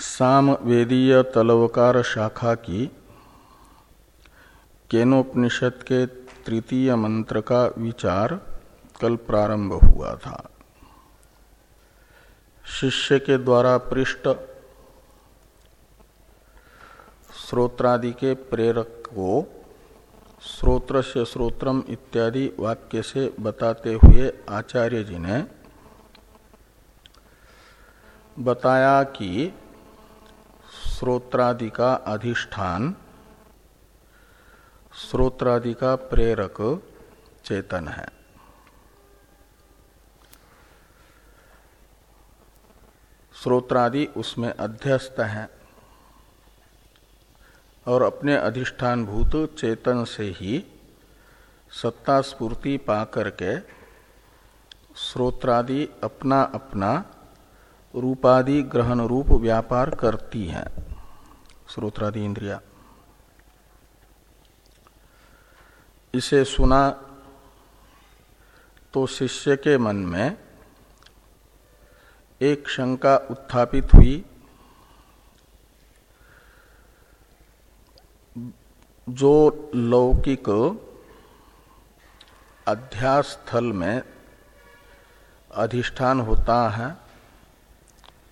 साम वेदीय तलवकार शाखा की केनोपनिषद के तृतीय मंत्र का विचार कल प्रारंभ हुआ था। शिष्य के द्वारा पृष्ठ श्रोत्रादि के प्रेरक को श्रोत्र से श्रोत्रम इत्यादि वाक्य से बताते हुए आचार्य जी ने बताया कि श्रोत्रादि का अधिष्ठान श्रोत्रादि का प्रेरक चेतन है। श्रोत्रादि उसमें अध्यस्त है और अपने अधिष्ठान भूत चेतन से ही सत्ता स्पूर्ति पा करके श्रोत्रादि अपना अपना रूपादि ग्रहण रूप व्यापार करती हैं। श्रोत्रादि इंद्रिया इसे सुना तो शिष्य के मन में एक शंका उत्थापित हुई। जो लौकिक अध्यास स्थल में अधिष्ठान होता है,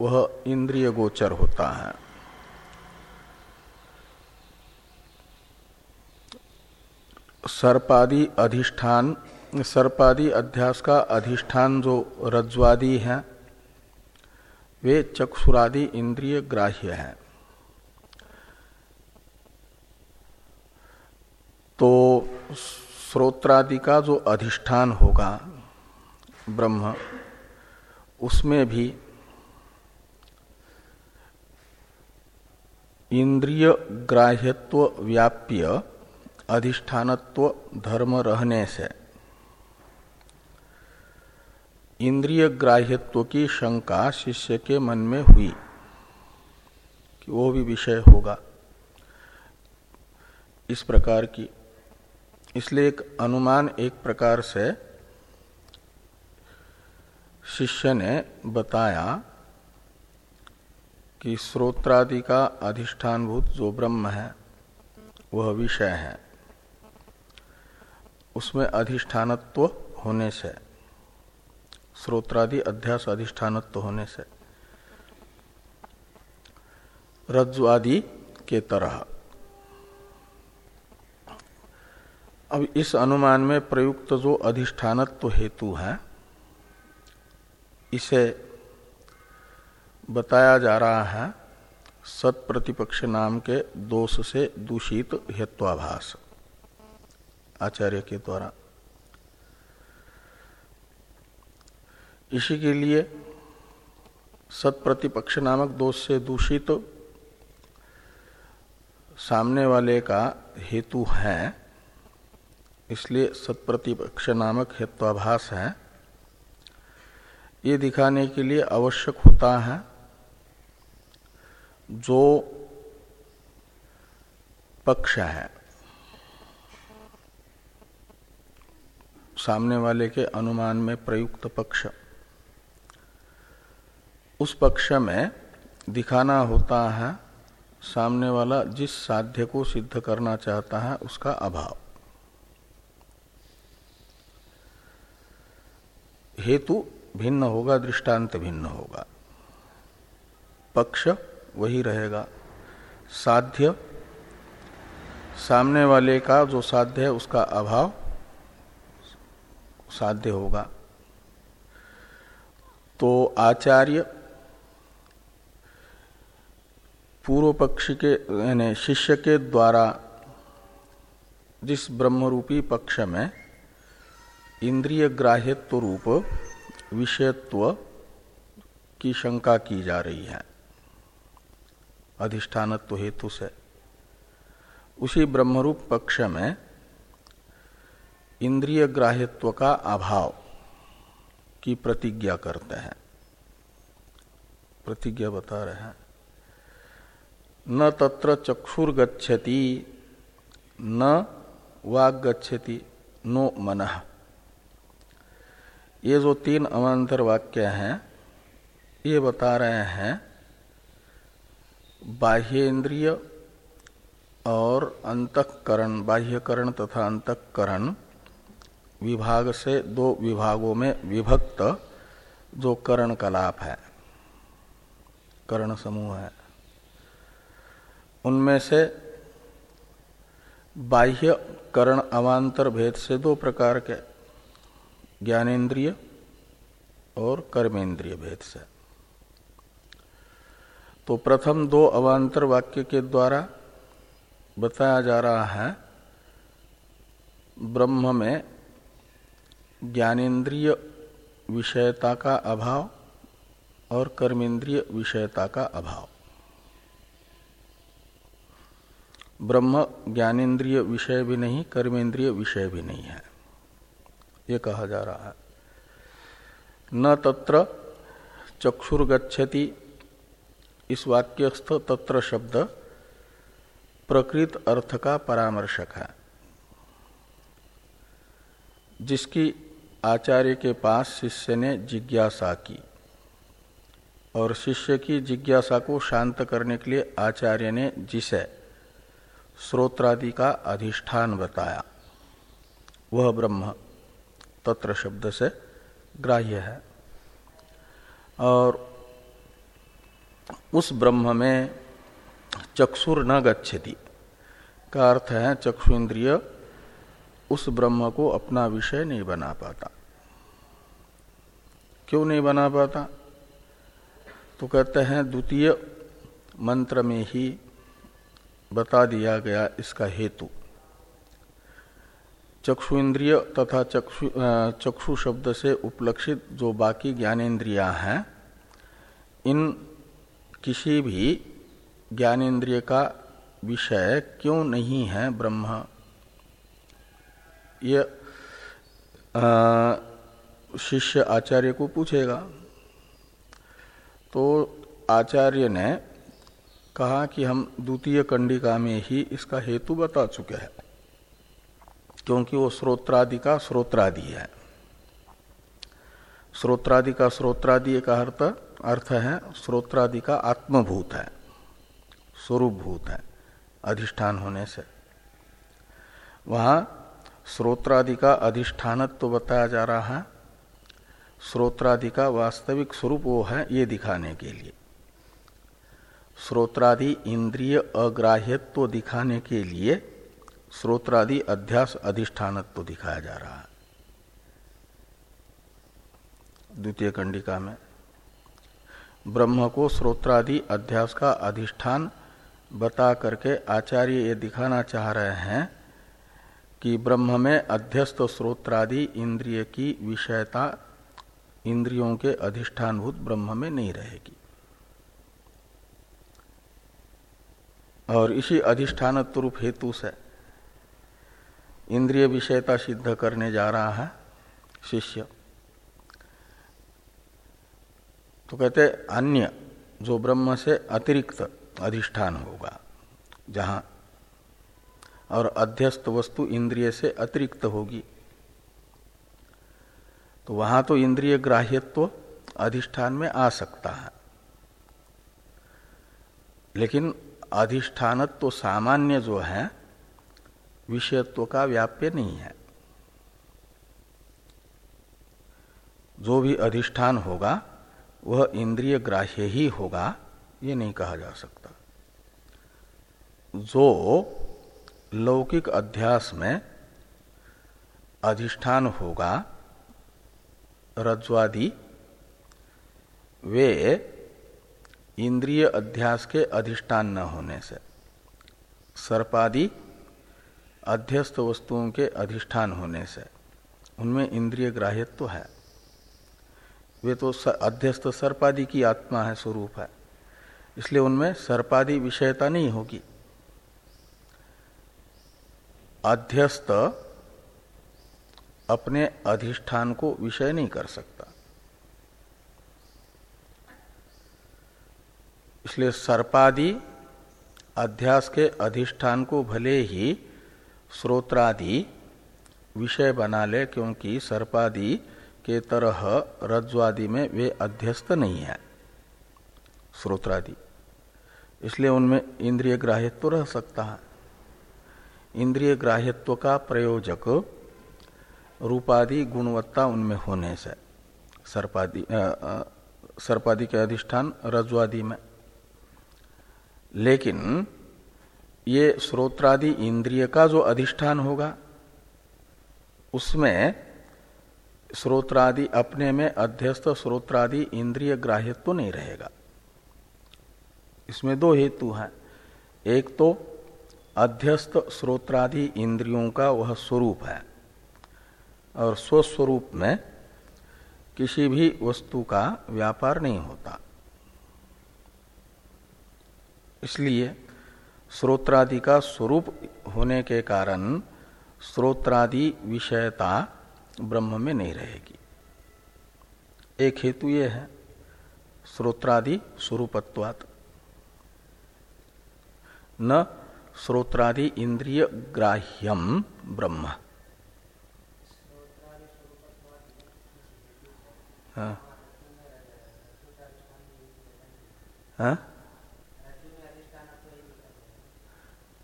वह इंद्रिय गोचर होता है। सर्पादि अधिष्ठान, सर्पादि अध्यास का अधिष्ठान जो रज्वादि है, वे चक्षुरादि इंद्रिय ग्राह्य है। तो श्रोत्रादि का जो अधिष्ठान होगा, ब्रह्म, उसमें भी इंद्रिय ग्राह्यत्व व्याप्य अधिष्ठानत्व धर्म रहने से। इंद्रिय ग्राह्यत्व की शंका शिष्य के मन में हुई, कि वो भी विषय होगा। इस प्रकार की, इसलिए एक अनुमान एक प्रकार से शिष्य ने बताया कि स्रोत्रादि का अधिष्ठानभूत जो ब्रह्म है, वह विषय है। उसमें अधिष्ठानत्व होने से श्रोत्रादि अध्यास अधिष्ठानत्व होने से, रज्ज्वादि के तरह। अब इस अनुमान में प्रयुक्त जो अधिष्ठानत्व हेतु है, इसे बताया जा रहा है सत प्रतिपक्ष नाम के दोष से दूषित हेत्वाभास आचार्य के द्वारा। इसी के लिए सत प्रतिपक्ष नामक दोष से दूषित तो सामने वाले का हेतु है, इसलिए सत्प्रतिपक्ष नामक हेत्वाभास है। ये दिखाने के लिए आवश्यक होता है, जो पक्ष है। सामने वाले के अनुमान में प्रयुक्त पक्ष। उस पक्ष में दिखाना होता है, सामने वाला जिस साध्य को सिद्ध करना चाहता है, उसका अभाव। हेतु भिन्न होगा, दृष्टांत भिन्न होगा। पक्ष वही रहेगा। साध्य, सामने वाले का जो साध्य है, उसका अभाव साध्य होगा। तो आचार्य पूर्व पक्ष के, यानी शिष्य के द्वारा जिस ब्रह्मरूपी पक्ष में इंद्रिय ग्राह्यत्व रूप विषयत्व की शंका की जा रही है, अधिष्ठानत्व हेतु से, उसी ब्रह्मरूप पक्ष में इंद्रिय ग्राह्यत्व का अभाव की प्रतिज्ञा करते हैं। प्रतिज्ञा बता रहे हैं। न तत्र चक्षुर गच्छति न वाग गच्छति नो मन। ये जो तीन अमांतर वाक्य हैं, ये बता रहे हैं बाह्येंद्रिय और अंतकरण, बाह्यकरण तथा अंतकरण विभाग से दो विभागों में विभक्त जो करण कलाप है, करण समूह है, उनमें से बाह्य करण अवान्तर भेद से दो प्रकार के ज्ञानेन्द्रिय और कर्मेंद्रिय भेद से। तो प्रथम दो अवान्तर वाक्य के द्वारा बताया जा रहा है, ब्रह्म में ज्ञानेन्द्रिय विषयता का अभाव और कर्मेंद्रिय विषयता का अभाव। ब्रह्म ज्ञानेन्द्रिय विषय भी नहीं, कर्मेंद्रिय विषय भी नहीं है। ये कहा जा रहा है। न तत्र चक्षुर्गछति इस वाक्यस्थ तत्र शब्द प्रकृत अर्थ का परामर्शक है। जिसकी आचार्य के पास शिष्य ने जिज्ञासा की और शिष्य की जिज्ञासा को शांत करने के लिए आचार्य ने जिसे श्रोत्रादि का अधिष्ठान बताया। वह ब्रह्म तत्र शब्द से ग्राह्य है। और उस ब्रह्म में चक्षुर न गच्छति। का अर्थ है चक्षु इंद्रिय उस ब्रह्म को अपना विषय नहीं बना पाता। क्यों नहीं बना पाता? तो कहते हैं, द्वितीय मंत्र में ही बता दिया गया इसका हेतु। चक्षु इंद्रिय तथा चक्षु चक्षु शब्द से उपलक्षित जो बाकी ज्ञानेन्द्रिया हैं, इन किसी भी ज्ञानेन्द्रिय का विषय क्यों नहीं है ब्रह्म? ये शिष्य आचार्य को पूछेगा। तो आचार्य ने कहा कि हम द्वितीय कंडिका में ही इसका हेतु बता चुके हैं, क्योंकि वो स्रोत्रादि का स्रोत्रादि है। स्रोत्रादि का स्रोत्रादि का अर्थ अर्थ है, स्रोत्रादि का आत्मभूत है स्वरूप भूत है, अधिष्ठान होने से। वहाँ स्रोत्रादि का अधिष्ठानत्व तो बताया जा रहा है। श्रोत्रादि का वास्तविक स्वरूप वो है, ये दिखाने के लिए। स्रोत्रादि इंद्रिय अग्राह्यत्व तो दिखाने के लिए स्रोत्रादि अध्यास अधिष्ठानत्व तो दिखाया जा रहा है। द्वितीय कंडिका में, ब्रह्म को स्रोत्रादि अध्यास का अधिष्ठान बता करके आचार्य ये दिखाना चाह रहे हैं कि ब्रह्म में अध्यस्त स्रोत्रादि इंद्रिय की विषयता इंद्रियों के अधिष्ठानभूत ब्रह्म में नहीं रहेगी। और इसी अधिष्ठान रूप हेतु से इंद्रिय विषयता सिद्ध करने जा रहा है शिष्य। तो कहते अन्य जो ब्रह्म से अतिरिक्त अधिष्ठान होगा, जहाँ और अध्यस्त वस्तु इंद्रिय से अतिरिक्त होगी। तो वहाँ तो इंद्रिय ग्राह्यत्व अधिष्ठान में आ सकता है। लेकिन अधिष्ठानत्व तो सामान्य जो है, विषयत्व का व्याप्य नहीं है। जो भी अधिष्ठान होगा, वह इंद्रिय ग्राह्य ही होगा, ये नहीं कहा जा सकता। जो लौकिक अध्यास में अधिष्ठान होगा रज्वादि वे इंद्रिय अध्यास के अधिष्ठान न होने से, सर्पादि अध्यस्त वस्तुओं के अधिष्ठान होने से, उनमें इंद्रिय ग्राह्यत्व तो है। वे तो अध्यस्त सर्पादि की आत्मा है, स्वरूप है। इसलिए उनमें सर्पादि विषयता नहीं होगी। अध्यस्त अपने अधिष्ठान को विषय नहीं कर सकता। इसलिए सर्पादि अध्यास के अधिष्ठान को भले ही श्रोत्रादि विषय बना ले, क्योंकि सर्पादि के तरह रज्वादि में वे अध्यस्त नहीं है श्रोत्रादि इसलिए उनमें इंद्रिय ग्राह्यत्व रह सकता है। इंद्रिय ग्राह्यत्व का प्रयोजक रूपादि गुणवत्ता उनमें होने से, सर्पादि सर्पादि के अधिष्ठान रज्वादि में। लेकिन ये श्रोत्रादि इंद्रिय का जो अधिष्ठान होगा, उसमें श्रोत्रादि अपने में अध्यस्त श्रोत्रादि इंद्रिय ग्राह्यत्व तो नहीं रहेगा। इसमें दो हेतु हैं। एक तो अध्यस्त श्रोत्रादि इंद्रियों का वह स्वरूप है। और स्वस्वरूप में किसी भी वस्तु का व्यापार नहीं होता। इसलिए श्रोत्रादि का स्वरूप होने के कारण श्रोत्रादि विषयता ब्रह्म में नहीं रहेगी। एक हेतु ये है श्रोत्रादि स्वरूपत्वात्। न श्रोत्रादि इंद्रिय ग्राह्यम ब्रह्म।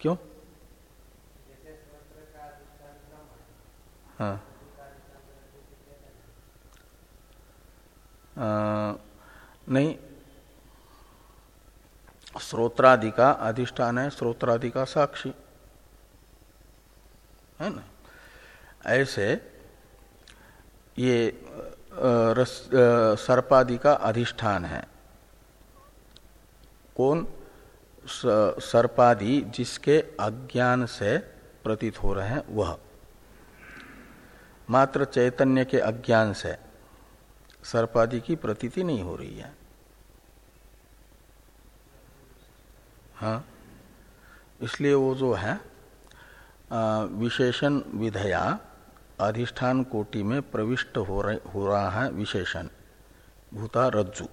क्यों? हाँ? नहीं स्रोत्रादि का अधिष्ठान है स्रोत्रादि का साक्षी। है ना? ऐसे ये सर्पादि का अधिष्ठान है। कौन? सर्पादि जिसके अज्ञान से प्रतीत हो रहे हैं, वह। मात्र चैतन्य के अज्ञान से सर्पादि की प्रतीति नहीं हो रही है। हाँ? इसलिए वो जो है विशेषण विधया अधिष्ठान कोटि में प्रविष्ट हो, रहे, हो रहा है विशेषण भूता रज्जु।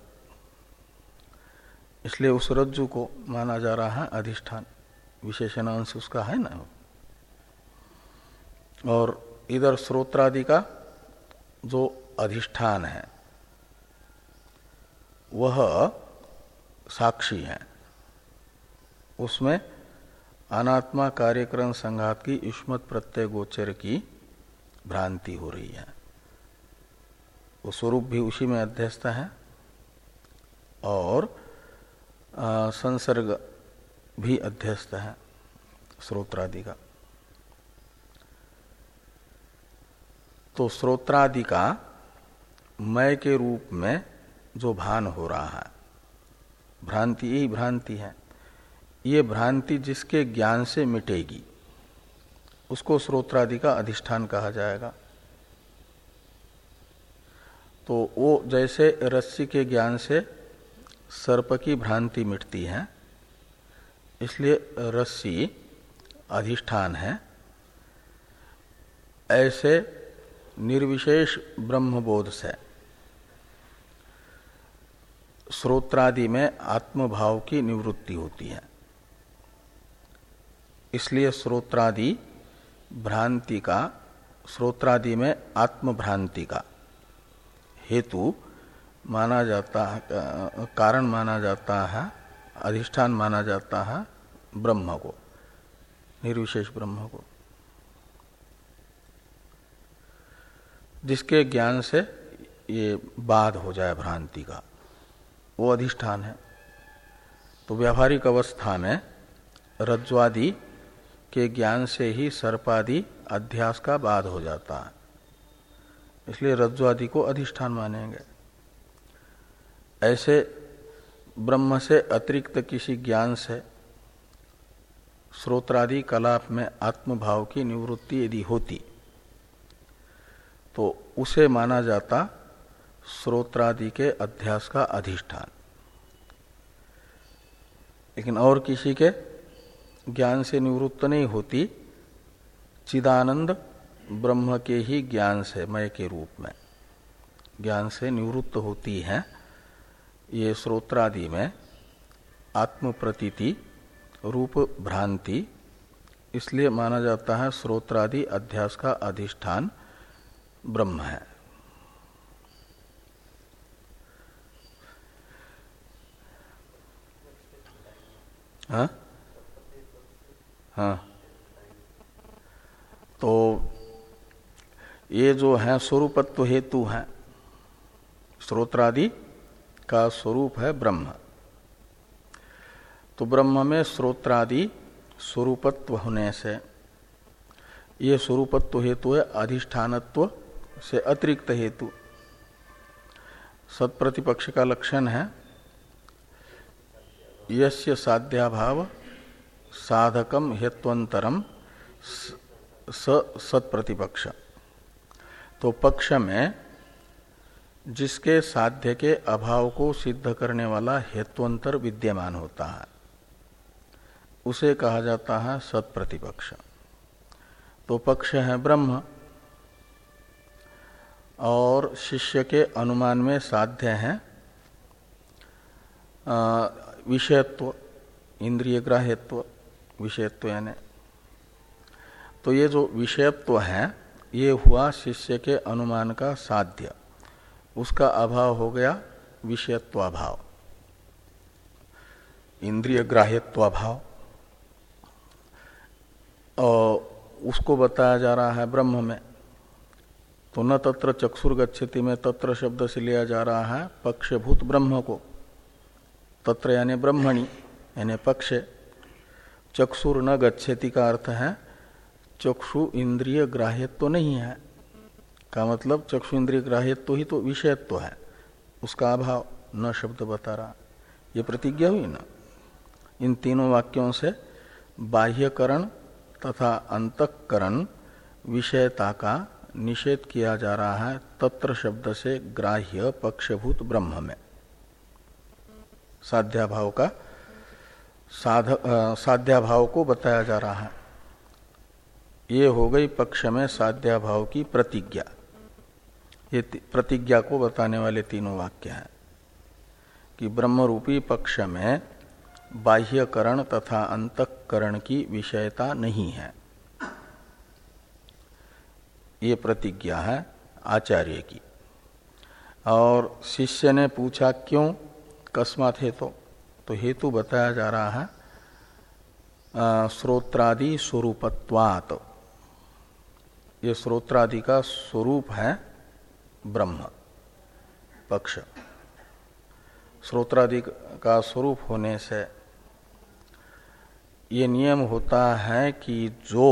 इसलिए उस रज्जु को माना जा रहा है अधिष्ठान विशेषण अंश उसका है ना? और इधर स्रोत्रादि का जो अधिष्ठान है वह साक्षी है। उसमें अनात्मा कार्यक्रम संघात की युष्मत प्रत्यय गोचर की भ्रांति हो रही है। वो स्वरूप भी उसी में अध्यस्त है और आ, संसर्ग भी अध्यस्त है स्रोत्रादि का। तो स्रोत्रादि का मय के रूप में जो भान हो रहा है भ्रांति यही भ्रांति है। ये भ्रांति जिसके ज्ञान से मिटेगी, उसको स्रोत्रादि का अधिष्ठान कहा जाएगा। तो वो जैसे रस्सी के ज्ञान से सर्प की भ्रांति मिटती है, इसलिए रस्सी अधिष्ठान है। ऐसे निर्विशेष ब्रह्मबोध से श्रोत्रादि में आत्मभाव की निवृत्ति होती है। इसलिए श्रोत्रादि भ्रांति का, श्रोत्रादि में आत्मभ्रांति का हेतु माना जाता है, कारण माना जाता है, अधिष्ठान माना जाता है ब्रह्म को, निर्विशेष ब्रह्म को। जिसके ज्ञान से ये बाध हो जाए भ्रांति का, वो अधिष्ठान है। तो व्यावहारिक अवस्था में रज्वादि के ज्ञान से ही सर्पादि अध्यास का बाध हो जाता है। इसलिए रज्जु आदि को अधिष्ठान मानेंगे। ऐसे ब्रह्म से अतिरिक्त किसी ज्ञान से श्रोत्रादि कलाप में आत्मभाव की निवृत्ति यदि होती तो उसे माना जाता श्रोत्रादि के अध्यास का अधिष्ठान। लेकिन और किसी के ज्ञान से निवृत्त नहीं होती, चिदानंद ब्रह्म के ही ज्ञान से, मय के रूप में। ज्ञान से निवृत्त होती है, ये श्रोत्रादि में आत्म प्रतीति रूप भ्रांति, इसलिए माना जाता है श्रोत्रादि अध्यास का अधिष्ठान ब्रह्म है। हाँ? हाँ। तो ये जो है स्वरूपत्व हेतु है, स्रोत्रादि का स्वरूप है ब्रह्म। तो ब्रह्म में स्रोत्रादि स्वरूपत्व होने से, ये स्वरूपत्व हेतु है अधिष्ठानत्व से अतिरिक्त हेतु। सत्प्रतिपक्ष का लक्षण है, यस्य साध्याभाव साधकम हेत्वंतरम सत्प्रतिपक्ष। तो पक्ष में जिसके साध्य के अभाव को सिद्ध करने वाला हेत्वंतर विद्यमान होता है, उसे कहा जाता है सत्प्रतिपक्ष। तो पक्ष है ब्रह्म, और शिष्य के अनुमान में साध्य है विषयत्व इंद्रिय ग्राह्यत्व विषयत्व यानी। तो ये जो विषयत्व है, ये हुआ शिष्य के अनुमान का साध्य। उसका अभाव हो गया विषयत्वाभाव। इंद्रिय ग्राह्यत्वाभाव और उसको बताया जा रहा है ब्रह्म में। तो न तत्र चक्षुर गच्छति में तत्र शब्द से लिया जा रहा है पक्षभूत ब्रह्म को। तत्र यानी ब्रह्मणी, यानी पक्ष। चक्षुर न गच्छति का अर्थ है, चक्षु इंद्रिय ग्राह्यत्व तो नहीं है। का मतलब चक्षु इंद्रिय ग्राह्यत्व तो ही तो विषयत्व तो है। उसका अभाव न शब्द बता रहा। ये प्रतिज्ञा हुई ना? इन तीनों वाक्यों से बाह्यकरण तथा अंतकरण विषयता का निषेध किया जा रहा है तत्र शब्द से ग्राह्य पक्षभूत ब्रह्म में। साध्याभाव का साध साध्याभाव को बताया जा रहा है। ये हो गई पक्ष में साध्याभाव की प्रतिज्ञा। ये प्रतिज्ञा को बताने वाले तीनों वाक्य हैं कि ब्रह्म रूपी पक्ष में बाह्यकरण तथा अंतकरण की विषयता नहीं है। ये प्रतिज्ञा है आचार्य की। और शिष्य ने पूछा, क्यों? कस्मात हेतु? तो हेतु बताया जा रहा है स्रोत्रादि स्वरूपत्वात। ये स्रोत्रादि का स्वरूप है ब्रह्म, पक्ष। स्रोत्रादि का स्वरूप होने से ये नियम होता है कि जो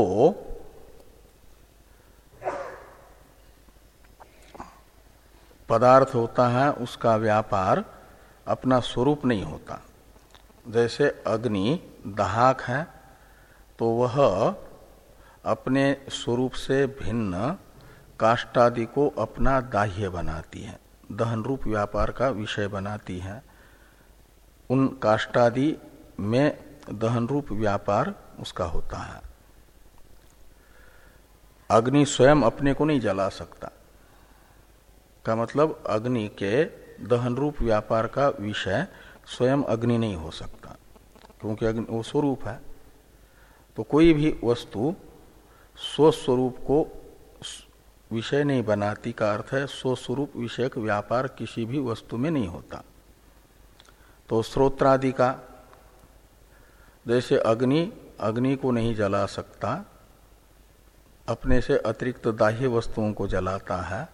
पदार्थ होता है, उसका व्यापार अपना स्वरूप नहीं होता। जैसे अग्नि, दहाक है तो वह अपने स्वरूप से भिन्न काष्टादि को अपना दाह्य बनाती है दहन रूप व्यापार का विषय बनाती है। उन काष्टादि में दहन रूप व्यापार उसका होता है। अग्नि स्वयं अपने को नहीं जला सकता। का मतलब अग्नि के दहन रूप व्यापार का विषय स्वयं अग्नि नहीं हो सकता, क्योंकि अग्नि वो स्वरूप है। तो कोई भी वस्तु स्वस्वरूप को विषय नहीं बनाती का अर्थ है, स्वस्वरूप विषयक व्यापार किसी भी वस्तु में नहीं होता। तो स्रोत्रादि का, जैसे अग्नि अग्नि को नहीं जला सकता, अपने से अतिरिक्त दाह्य वस्तुओं को जलाता है,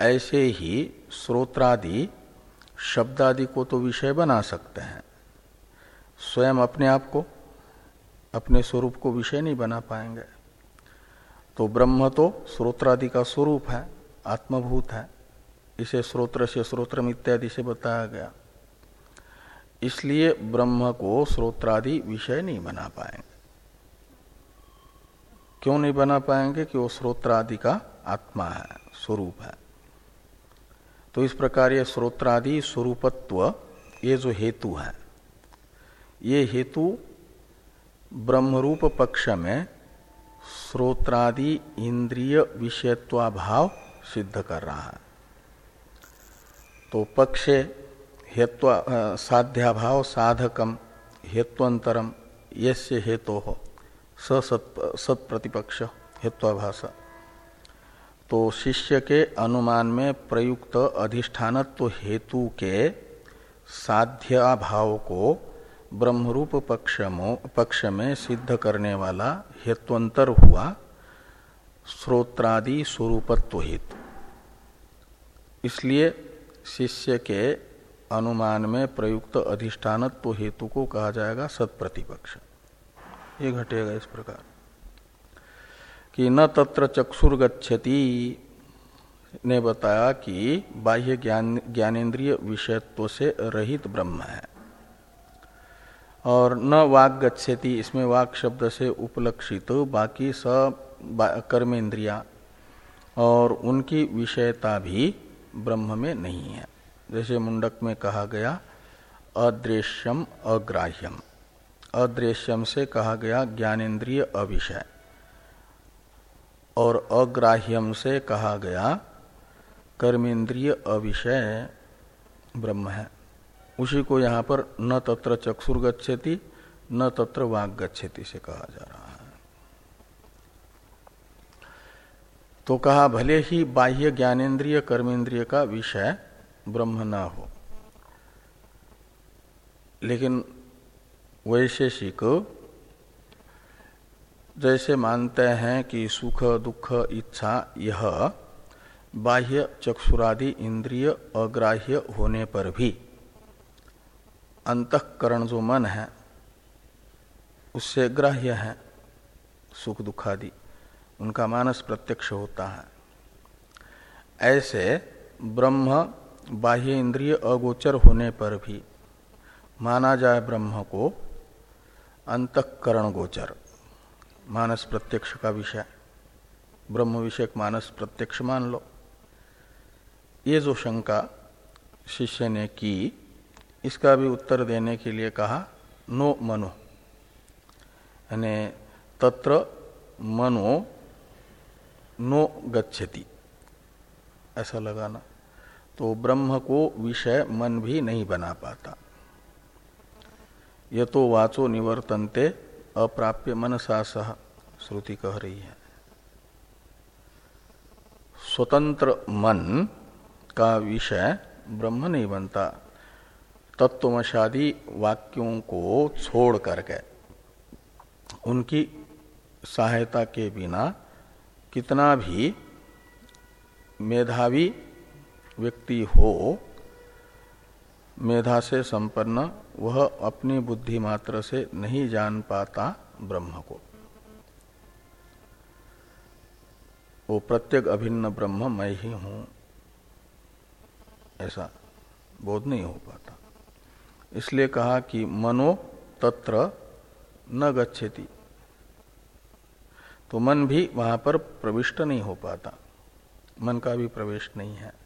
ऐसे ही स्रोत्रादि शब्दादि को तो विषय बना सकते हैं। स्वयं अपने आप को, अपने स्वरूप को विषय नहीं बना पाएँगे। तो ब्रह्म तो स्रोत्रादि का स्वरूप है, आत्मभूत है। इसे स्रोत्र से स्रोत्र इत्यादि से बताया गया। इसलिए ब्रह्म को स्रोत्रादि विषय नहीं बना पाएँगे। क्यों नहीं बना पाएँगे? कि वो स्रोत्रादि का आत्मा है, स्वरूप है। तो इस प्रकार ये स्रोत्रादि स्वरूपत्व, ये जो हेतु है, ये हेतु ब्रह्मरूप पक्ष में श्रोत्रादि इंद्रिय विषयत्वाभाव सिद्ध कर रहा है। तो पक्षे हेत्व साध्याभाव, साधकम, हेत्वंतरम, यस्य हेतु हो सत प्रतिपक्ष हेत्वाभाष तो शिष्य के अनुमान में प्रयुक्त अधिष्ठानत्व हेतु के साध्याभाव को ब्रह्मरूप पक्ष पक्ष में सिद्ध करने वाला हेत्वंतर हुआ श्रोत्रादि स्वरूपत्व हित। इसलिए शिष्य के अनुमान में प्रयुक्त अधिष्ठानत्व हेतु को कहा जाएगा सत्प्रतिपक्ष। ये घटेगा इस प्रकार। कि न तत्र चक्षुर गच्छति ने बताया कि बाह्य ज्ञान, ज्ञानेन्द्रिय विषयत्व से रहित ब्रह्म है। और न वाग गच्छति, इसमें वाक शब्द से उपलक्षित बाकी सब कर्मेंद्रिया और उनकी विषयता भी ब्रह्म में नहीं है। जैसे मुंडक में कहा गया, अदृश्यम अग्राह्यम। अदृश्यम से कहा गया ज्ञानेन्द्रिय अविषय। और अग्राह्यम से कहा गया, कर्मेंद्रिय अविषय ब्रह्म है। उसी को यहाँ पर न तत्र चक्षुर गच्छति, न तत्र वाग गच्छति से कहा जा रहा है। तो कहा, भले ही बाह्य ज्ञानेन्द्रिय कर्मेंद्रिय का विषय ब्रह्म न हो, लेकिन वैशेषिक जैसे मानते हैं कि सुख, दुख, इच्छा, यह बाह्य चक्षुरादि इंद्रिय अग्राह्य होने पर भी अंतकरण जो मन है, उससे ग्राह्य है, सुख, दुखादि, उनका मानस प्रत्यक्ष होता है। ऐसे ब्रह्म बाह्य इंद्रिय अगोचर होने पर भी माना जाए ब्रह्म को अंतकरण गोचर। मानस प्रत्यक्ष का विषय। ब्रह्म विषयक मानस प्रत्यक्ष मान लो। ये जो शंका शिष्य ने की, इसका भी उत्तर देने के लिए कहा, नो मनो। यानी तत्र मनो नो गच्छति। ऐसा लगाना। तो ब्रह्म को विषय मन भी नहीं बना पाता। ये तो वाचो निवर्तनते अप्राप्य मनसा सह श्रुति कह रही है। स्वतंत्र मन का विषय ब्रह्म नहीं बनता। तत्वमशादी वाक्यों को छोड़ करके उनकी सहायता के बिना कितना भी मेधावी व्यक्ति हो मेधा से संपन्न, वह अपनी बुद्धि मात्र से नहीं जान पाता ब्रह्म को। वो प्रत्येक अभिन्न ब्रह्म मैं ही हूँ। ऐसा बोध नहीं हो पाता। इसलिए कहा कि मनो तत्र न गच्छति। तो मन भी वहाँ पर प्रविष्ट नहीं हो पाता। मन का भी प्रवेश नहीं है।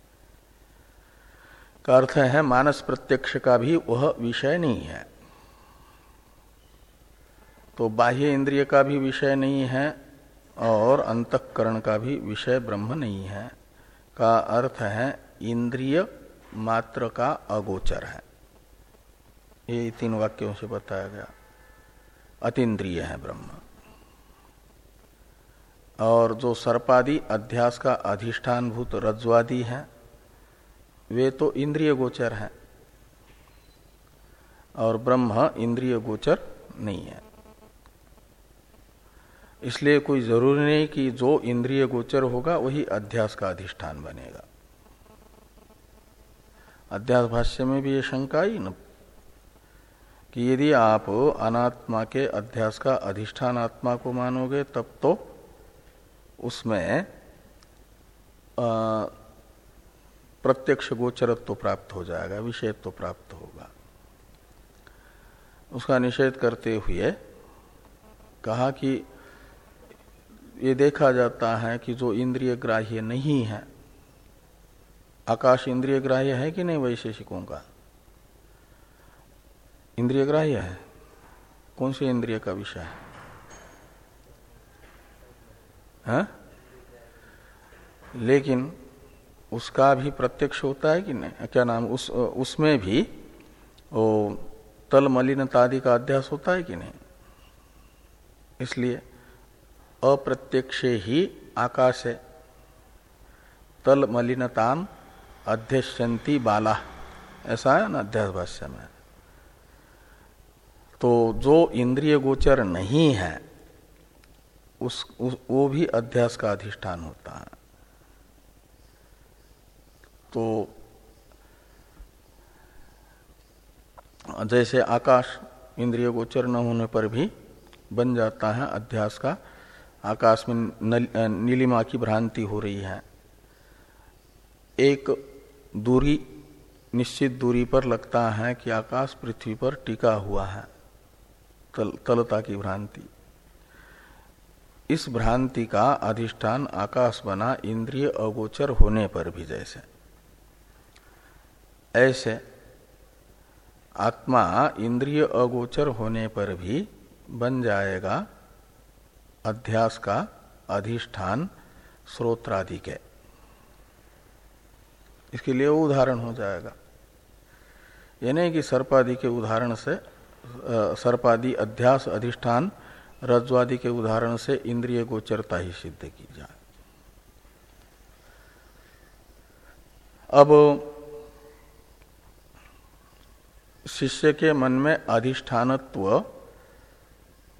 का अर्थ है, मानस प्रत्यक्ष का भी वह विषय नहीं है। तो बाह्य इंद्रिय का भी विषय नहीं है और अंतकरण का भी विषय ब्रह्म नहीं है। का अर्थ है, इंद्रिय मात्र का अगोचर है। ये तीन वाक्यों से बताया गया। अतीन्द्रिय है ब्रह्म। और जो सर्पादि अध्यास का अधिष्ठान भूत रज्वादि है वे तो इंद्रिय गोचर हैं। और ब्रह्म इंद्रिय गोचर नहीं है। इसलिए कोई ज़रूरी नहीं कि जो इंद्रिय गोचर होगा, वही अध्यास का अधिष्ठान बनेगा। अध्यास भाष्य में भी ये शंका ही न, कि यदि आप अनात्मा के अध्यास का अधिष्ठान आत्मा को मानोगे, तब तो उसमें प्रत्यक्ष गोचरत्व तो प्राप्त हो जाएगा विषयत्व तो प्राप्त होगा। उसका निषेध करते हुए कहा कि ये देखा जाता है कि जो इंद्रिय ग्राह्य नहीं है, आकाश इंद्रिय ग्राह्य है कि नहीं वैशेषिकों का? इंद्रिय ग्राह्य है। कौन से इंद्रिय का विषय है? हा? लेकिन उसका भी प्रत्यक्ष होता है कि नहीं? क्या नाम? उस उसमें भी वो तल मलिनतादि का अध्यास होता है कि नहीं? इसलिए अप्रत्यक्ष ही आकाश है। तल मलिनताम अध्यक्षंती बाला। ऐसा है ना अध्यास भाष्य में? तो जो इंद्रिय गोचर नहीं है उस, उस वो भी अध्यास का अधिष्ठान होता है। तो जैसे आकाश इंद्रिय गोचर न होने पर भी बन जाता है अध्यास का आकाश में नीलिमा की भ्रांति हो रही है। एक दूरी निश्चित दूरी पर लगता है कि आकाश पृथ्वी पर टिका हुआ है तल, तलता की भ्रांति। इस भ्रांति का अधिष्ठान आकाश बना इंद्रिय अगोचर होने पर भी जैसे। ऐसे आत्मा इंद्रिय अगोचर होने पर भी बन जाएगा अध्यास का अधिष्ठान स्रोत्रादि के। इसके लिए उदाहरण हो जाएगा। ये नहीं कि सर्पादि के उदाहरण से सर्पादि अध्यास अधिष्ठान रज्वादि के उदाहरण से इंद्रिय गोचरता ही सिद्ध की जाए। अब शिष्य के मन में अधिष्ठानत्व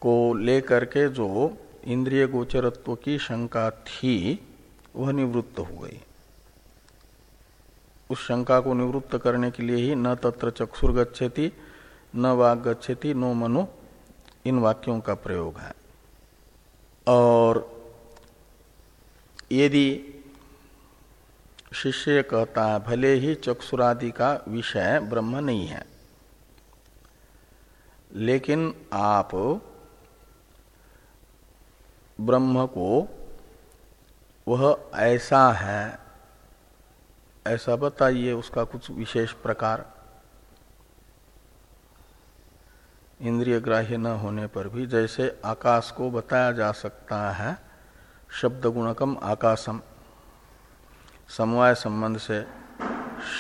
को लेकर के जो इंद्रिय गोचरत्व की शंका थी, वह निवृत्त हो गई। उस शंका को निवृत्त करने के लिए ही न तत्र चक्षुर गच्छति, न वाग गच्छति, नो मनो, इन वाक्यों का प्रयोग है। और यदि शिष्य कहता है, भले ही चक्षुरादि का विषय ब्रह्म नहीं है लेकिन आप ब्रह्म को, वह ऐसा है, ऐसा बताइए उसका कुछ विशेष प्रकार। इंद्रिय ग्राह्य न होने पर भी जैसे आकाश को बताया जा सकता है, शब्द गुणकम आकाशम। समवाय संबंध से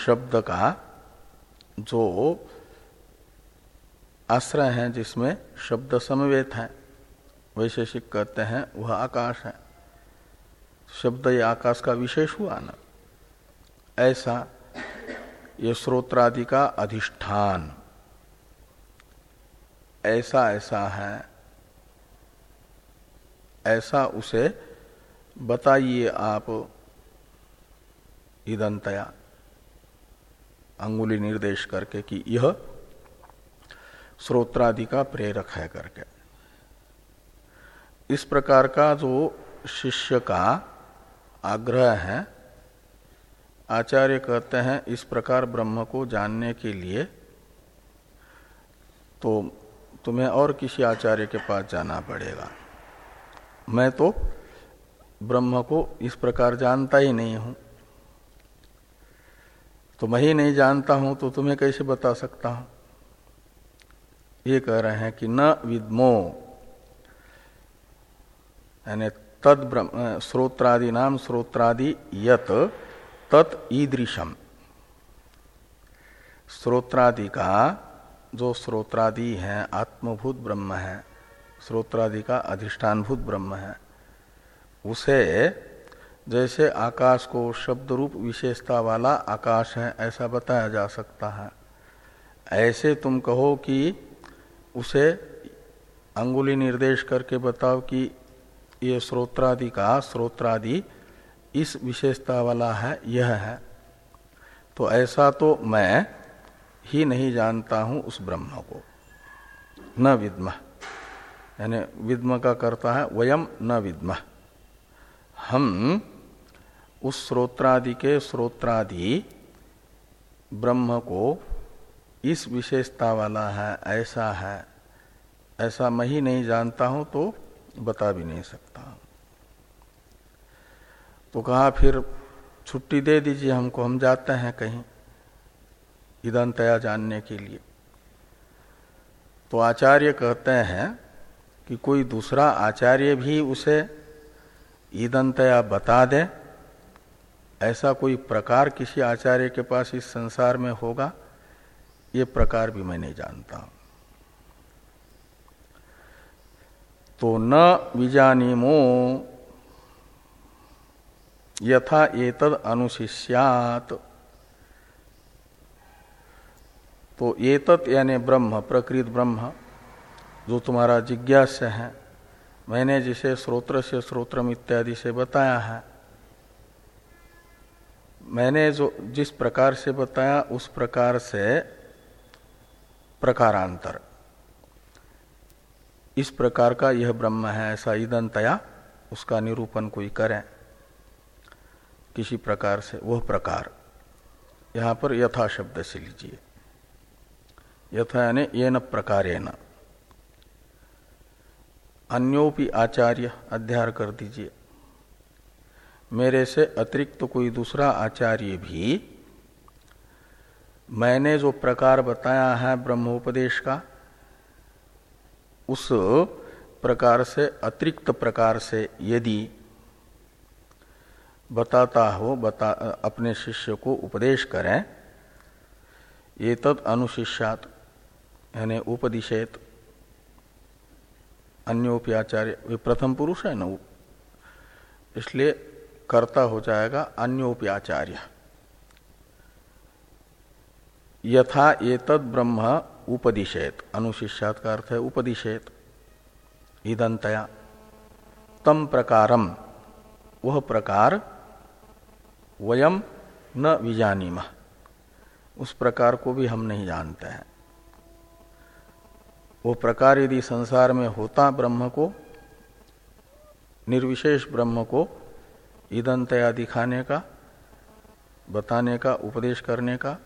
शब्द का जो आश्रय है जिसमें शब्द समवेत है। वैशेषिक कहते हैं, वह आकाश है। शब्द या आकाश का विशेष हुआ ना। ऐसा ये स्रोत्रादि का अधिष्ठान। ऐसा ऐसा है। ऐसा उसे बताइए आप ईदंतया अंगुली निर्देश करके कि यह स्रोत्रादि का प्रेरक है करके। इस प्रकार का जो शिष्य का आग्रह है, आचार्य कहते हैं, इस प्रकार ब्रह्म को जानने के लिए तो तुम्हें और किसी आचार्य के पास जाना पड़ेगा। मैं तो ब्रह्म को इस प्रकार जानता ही नहीं हूँ। तो मैं ही नहीं जानता हूँ तो तुम्हें कैसे बता सकता हूँ? ये कह रहे हैं कि न विद्मो, यानी तद स्रोत्रादि नाम स्रोत्रादि यत, तत् ईदृशम। स्रोत्रादि का, जो स्रोत्रादि है, आत्मभूत ब्रह्म है, स्रोत्रादि का अधिष्ठानभूत ब्रह्म है, उसे जैसे आकाश को शब्द रूप विशेषता वाला आकाश है, ऐसा बताया जा सकता है। ऐसे तुम कहो कि उसे अंगुली निर्देश करके बताओ कि ये स्रोत्रादि का स्रोत्रादि, इस विशेषता वाला है, यह है। तो ऐसा तो मैं ही नहीं जानता हूँ उस ब्रह्म को। न विद्म। यानी विद्म का करता है, वयम न विद्म। हम उस स्रोत्रादि के स्रोत्रादि ब्रह्म को इस विशेषता वाला है, ऐसा है, ऐसा मैं ही नहीं जानता हूँ तो बता भी नहीं सकता। तो कहा फिर, छुट्टी दे दीजिए हमको, हम जाते हैं कहीं ईदंतया जानने के लिए। तो आचार्य कहते हैं कि कोई दूसरा आचार्य भी उसे ईदंतया बता दे, ऐसा कोई प्रकार किसी आचार्य के पास इस संसार में होगा? ये प्रकार भी मैं नहीं जानता। तो न विजानीमो, यथा एतद अनुशिष्यात। तो एतत यानी ब्रह्म, प्रकृत ब्रह्म, जो तुम्हारा जिज्ञास है, मैंने जिसे स्रोत्र से स्रोत्रम इत्यादि से बताया है, मैंने जो जिस प्रकार से बताया, उस प्रकार से प्रकारांतर। इस प्रकार का यह ब्रह्म है, ऐसा ईदंतया उसका निरूपण कोई करे। किसी प्रकार से, वह प्रकार। यहाँ पर यथा शब्द से लीजिए। यथा यानी ये न प्रकारे अन्योपि आचार्य अध्यार कर दीजिए। मेरे से अतिरिक्त तो कोई दूसरा आचार्य भी मैंने जो प्रकार बताया है ब्रह्मोपदेश का, उस प्रकार से, अतिरिक्त प्रकार से यदि बताता हो, बता, अपने शिष्य को उपदेश करें, ये तद अनुशिष्यात, यानी उपदिशेत, अन्योप्याचार्य प्रथम पुरुष है ना इसलिए कर्ता हो जाएगा अन्योप्याचार्य। यथा ये तद ब्रह्म उपदिशेत। अनुशिष्यात का अर्थ है उपदिशेत। ईदंतया तम प्रकारम वह प्रकार वयम न विजानीम। उस प्रकार को भी हम नहीं जानते हैं। वो प्रकार यदि संसार में होता ब्रह्म को, निर्विशेष ब्रह्म को ईदंतया दिखाने का, बताने का, उपदेश करने का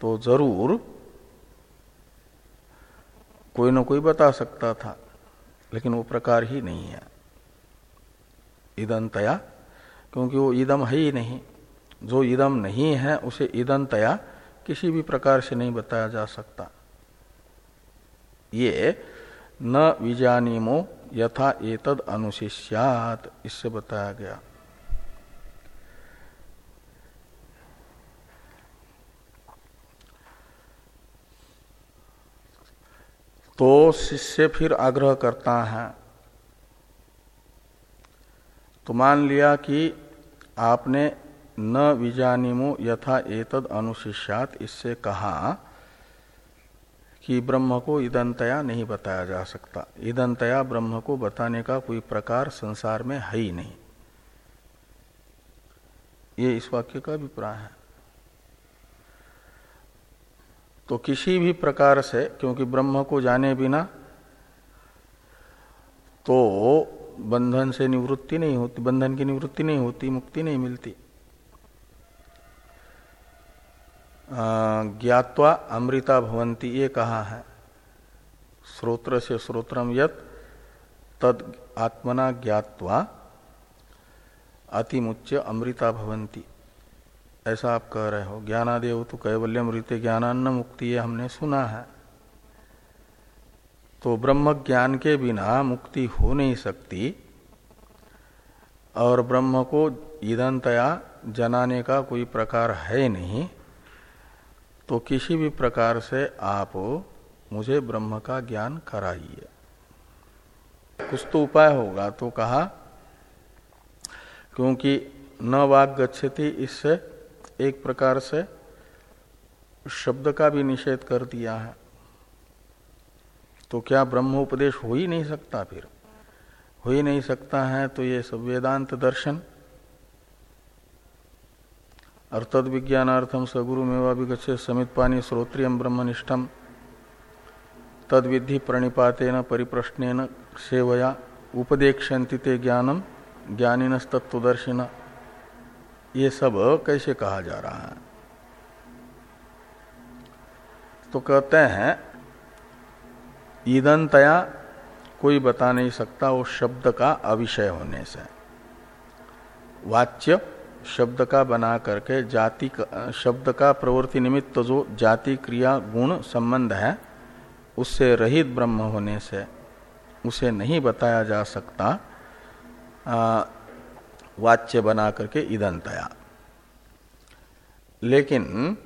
तो ज़रूर कोई ना कोई बता सकता था, लेकिन वो प्रकार ही नहीं है। ईदंतया, क्योंकि वो ईदम है ही नहीं। जो ईदम नहीं है, उसे ईदंतया किसी भी प्रकार से नहीं बताया जा सकता। ये न विजानीमो यथा एतद अनुशिष्यात इससे बताया गया। तो शिष्य फिर आग्रह करता है। तो मान लिया कि आपने न विजानिमो यथा एतद अनुशिष्यात। इससे कहा कि ब्रह्म को ईदंतया नहीं बताया जा सकता। ईदंतया ब्रह्म को बताने का कोई प्रकार संसार में है ही नहीं। ये इस वाक्य का अभिप्राय है। तो किसी भी प्रकार से, क्योंकि ब्रह्म को जाने बिना तो बंधन से निवृत्ति नहीं होती, बंधन की निवृत्ति नहीं होती, मुक्ति नहीं मिलती। ज्ञात्वा अमृता भवंती ये कहा है। श्रोत्र से श्रोत्रम यत, तद आत्मना ज्ञात्वा अतिमुच्य अमृता भवंती ऐसा आप कह रहे हो। ज्ञानादेव तो कैवल्यम रीते ज्ञानान्न मुक्ति ये हमने सुना है। तो ब्रह्म ज्ञान के बिना मुक्ति हो नहीं सकती और ब्रह्म को ईदंतया जनाने का कोई प्रकार है नहीं तो किसी भी प्रकार से आप मुझे ब्रह्म का ज्ञान कराइए। कुछ तो उपाय होगा तो कहा, क्योंकि न वाग गच्छति इससे एक प्रकार से शब्द का भी निषेध कर दिया है। तो क्या ब्रह्मोपदेश हो ही नहीं सकता फिर? हो ही नहीं सकता है तो ये सब वेदांत दर्शन। और विज्ञानार्थम सगुरु मेवा समित पानी श्रोत्रियम ब्रह्मनिष्ठम तद विधि प्रणिपातेन परिप्रश्न सेवया उपदेक्षन्ति ते ज्ञानम ज्ञानिनस्तत्वदर्शिना ये सब कैसे कहा जा रहा है? तो कहते हैं ईदनतया कोई बता नहीं सकता वो शब्द का अविषय होने से। वाच्य शब्द का बना करके जाति शब्द का प्रवृत्ति निमित्त जो जाति, क्रिया, गुण संबंध है, उससे रहित ब्रह्म होने से, उसे नहीं बताया जा सकता। वाच्य बना करके ईदंतया लेकिन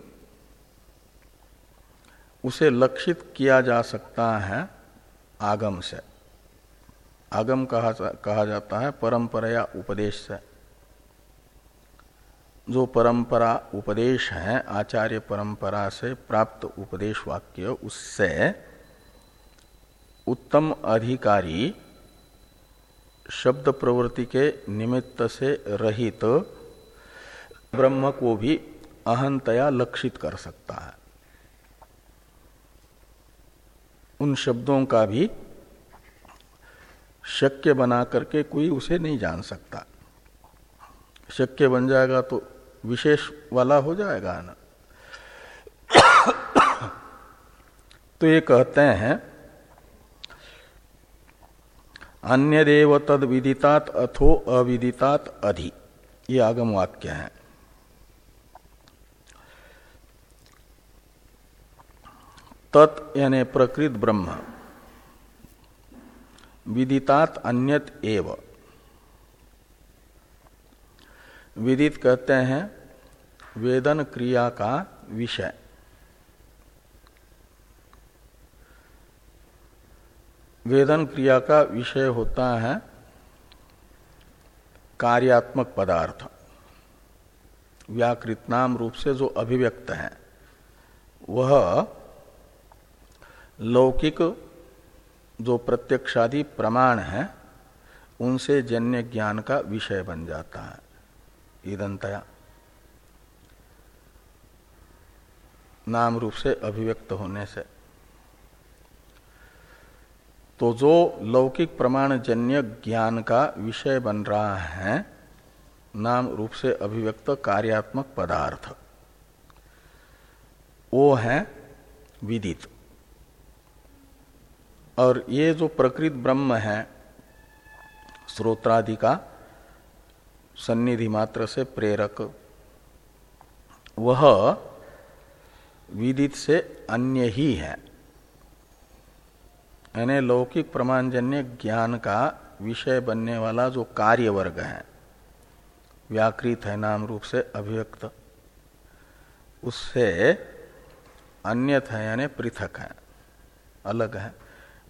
उसे लक्षित किया जा सकता है आगम से। आगम कहा कहा जाता है परंपरा या उपदेश से। जो परंपरा उपदेश है, आचार्य परंपरा से प्राप्त उपदेश वाक्य, उससे उत्तम अधिकारी शब्द प्रवृत्ति के निमित्त से रहित ब्रह्म को भी अहंतया लक्षित कर सकता है। उन शब्दों का भी शक्य बना करके कोई उसे नहीं जान सकता। शक्य बन जाएगा तो विशेष वाला हो जाएगा ना। तो ये कहते हैं अन्य देव तद विदितात अथो अविदितात अधि। ये आगम वाक्य है। तत् प्रकृत ब्रह्म। विदितात अन्यत एव। विदित कहते हैं वेदन क्रिया का विषय। वेदन क्रिया का विषय होता है कार्यात्मक पदार्थ। व्याकृत नाम रूप से जो अभिव्यक्त है, वह लौकिक जो प्रत्यक्षादि प्रमाण है, उनसे जन्य ज्ञान का विषय बन जाता है। ईदंतया नाम रूप से अभिव्यक्त होने से। तो जो लौकिक प्रमाण जन्य ज्ञान का विषय बन रहा है, नाम रूप से अभिव्यक्त कार्यात्मक पदार्थ। वो है विदित। और ये जो प्रकृत ब्रह्म है, स्रोत्रादि का सन्निधि मात्र से प्रेरक, वह विदित से अन्य ही है। यानी लौकिक प्रमाणजन्य ज्ञान का विषय बनने वाला जो कार्य वर्ग है, व्याकृत है नाम रूप से अभिव्यक्त, उससे अन्यत है यानी पृथक है, अलग है।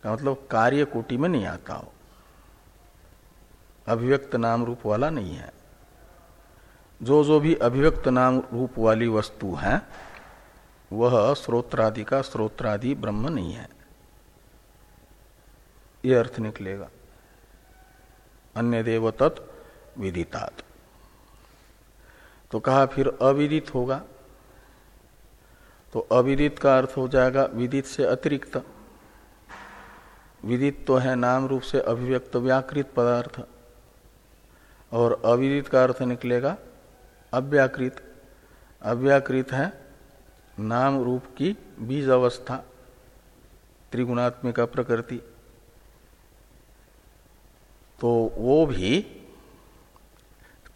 का मतलब कार्य कोटि में नहीं आता हो। अभिव्यक्त नाम रूप वाला नहीं है। जो जो भी अभिव्यक्त नाम रूप वाली वस्तु है, वह स्रोत्रादि का स्रोत्रादि ब्रह्म नहीं है। ये अर्थ निकलेगा। अन्य देव तत् विदितात। तो कहा फिर अविदित होगा? तो अविदित का अर्थ हो जाएगा विदित से अतिरिक्त। विदित तो है नाम रूप से अभिव्यक्त व्याकृत पदार्थ। और अविदित का अर्थ निकलेगा अव्याकृत। अव्याकृत है नाम रूप की बीज अवस्था त्रिगुणात्मिका प्रकृति। तो वो भी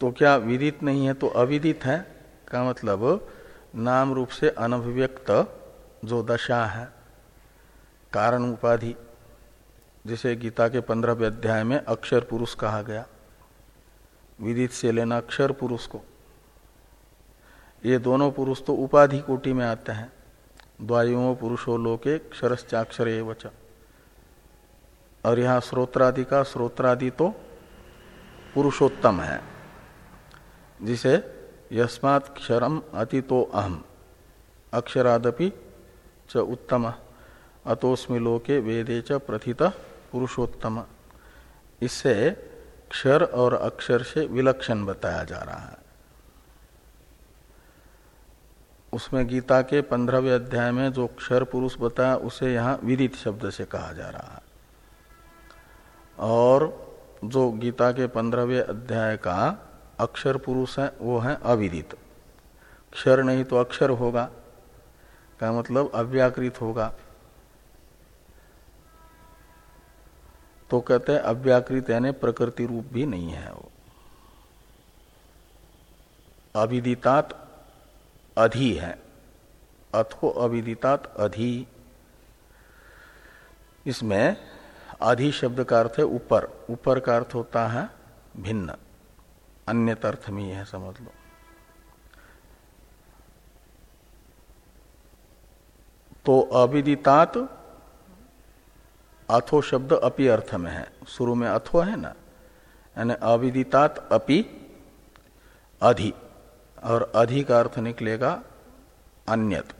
तो क्या विदित नहीं है तो अविदित है? का मतलब नाम रूप से अनभिव्यक्त जो दशा है। कारण उपाधि, जिसे गीता के पंद्रहवें अध्याय में अक्षर पुरुष कहा गया। विदित से लेना अक्षर पुरुष को। ये दोनों पुरुष तो उपाधि कोटि में आते हैं। द्वायुओं पुरुषो, लोके क्षरश्चाक्षर वचा और यहाँ स्रोत्रादि का स्रोत्रादि तो पुरुषोत्तम है। जिसे यस्मात् क्षरम अतितो अहम, अक्षरादपि च उत्तम अतोस्मि लोके वेदे च प्रथित पुरुषोत्तम। इससे क्षर और अक्षर से विलक्षण बताया जा रहा है। उसमें गीता के पंद्रहवें अध्याय में जो क्षर पुरुष बताया, उसे यहाँ विदित शब्द से कहा जा रहा है। और जो गीता के पंद्रहवें अध्याय का अक्षर पुरुष है, वो है अविदित। क्षर नहीं तो अक्षर होगा, का मतलब अव्याकृत होगा। तो कहते हैं अव्याकृत यानी प्रकृति रूप भी नहीं है वो। अविदितात अधि है, अथो अविदितात अधि। इसमें आधि शब्द का अर्थ है ऊपर। ऊपर का अर्थ होता है भिन्न। अन्य अर्थ में है समझ लो। तो अविदितात अथो शब्द अपि अर्थ में है। शुरू में अथो है ना? यानी अविदितात अपि अधि। और अधि का अर्थ निकलेगा अन्यत।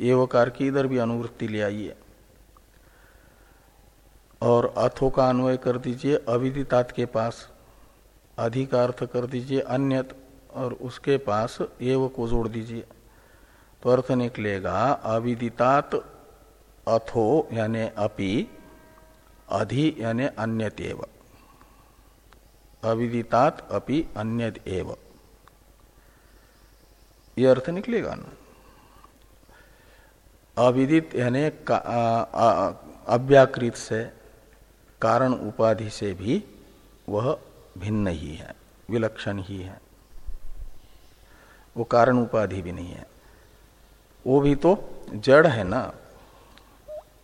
एवकार की इधर भी अनुवृत्ति ले आइए। और अथो का अन्वय कर दीजिए, अविदितात के पास, अधिकार्थ कर दीजिए, अन्यत, और उसके पास एव को जोड़ दीजिए। तो अर्थ निकलेगा, अविदितात अथो यानी अपि, अधि यानी अन्यत एव। अविदितात अपि अन्यत एव। यह अर्थ निकलेगा ना? अविदित यानी अव्याकृत से कारण उपाधि से भी वह भिन्न ही है, विलक्षण ही है। वो कारण उपाधि भी नहीं है। वो भी तो जड़ है ना,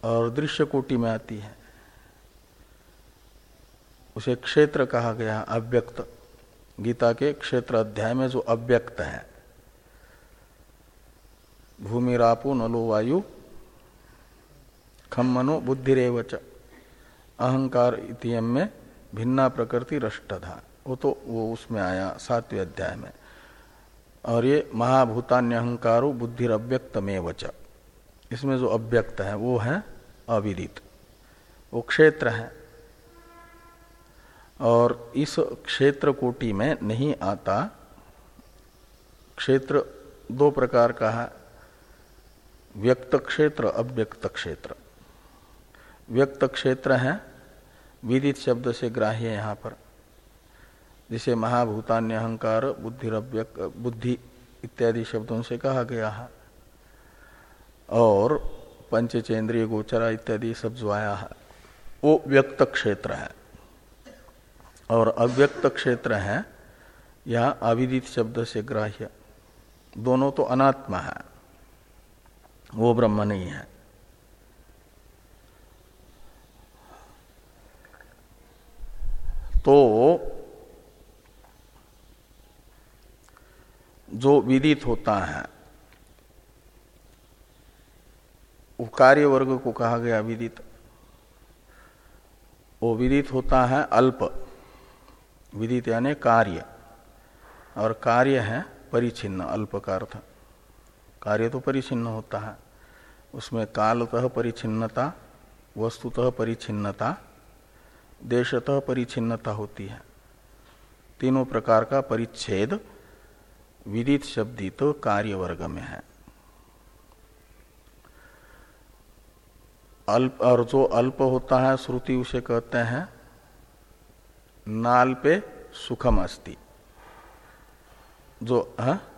और दृश्य कोटि में आती है। उसे क्षेत्र कहा गया अव्यक्त। गीता के क्षेत्र अध्याय में जो अव्यक्त है, भूमि रापो नलो वायु खम मनो बुद्धिरेवच अहंकार इतियम में भिन्ना प्रकृति रष्टधा। वो तो वो उसमें आया सातवें अध्याय में। और ये महाभूतान्य अहंकारो बुद्धिर अव्यक्त में वच इसमें जो अव्यक्त है, वो है अविदित। वो क्षेत्र है। और इस क्षेत्र कोटि में नहीं आता। क्षेत्र दो प्रकार का है। व्यक्त क्षेत्र, अव्यक्त क्षेत्र। व्यक्त क्षेत्र है विदित शब्द से ग्राह्य यहाँ पर। जिसे महाभूतान्य अहंकार बुद्धि बुद्धि इत्यादि शब्दों से कहा गया है। और पंचचेंद्रिय, गोचरा इत्यादि सब जो आया है, वो व्यक्त क्षेत्र है। और अव्यक्त क्षेत्र है यह अविदित शब्द से ग्राह्य। दोनों तो अनात्मा है, वो ब्रह्म नहीं है। तो जो विदित होता है, वो कार्य वर्ग को कहा गया विदित। वो विदित होता है अल्प। विदित यानी कार्य। और कार्य है परिचिन्न, अल्प का अर्थ। कार्य तो परिचिन्न होता है। उसमें कालतः परिचिन्नता, वस्तुतः परिचिन्नता देशतः परिचिन्नता होती है। तीनों प्रकार का परिच्छेद विदित शब्दी तो कार्य वर्ग में है। अल्प और जो अल्प होता है, श्रुति उसे कहते हैं नाल पे सुखम अस्ति। जो हाँ?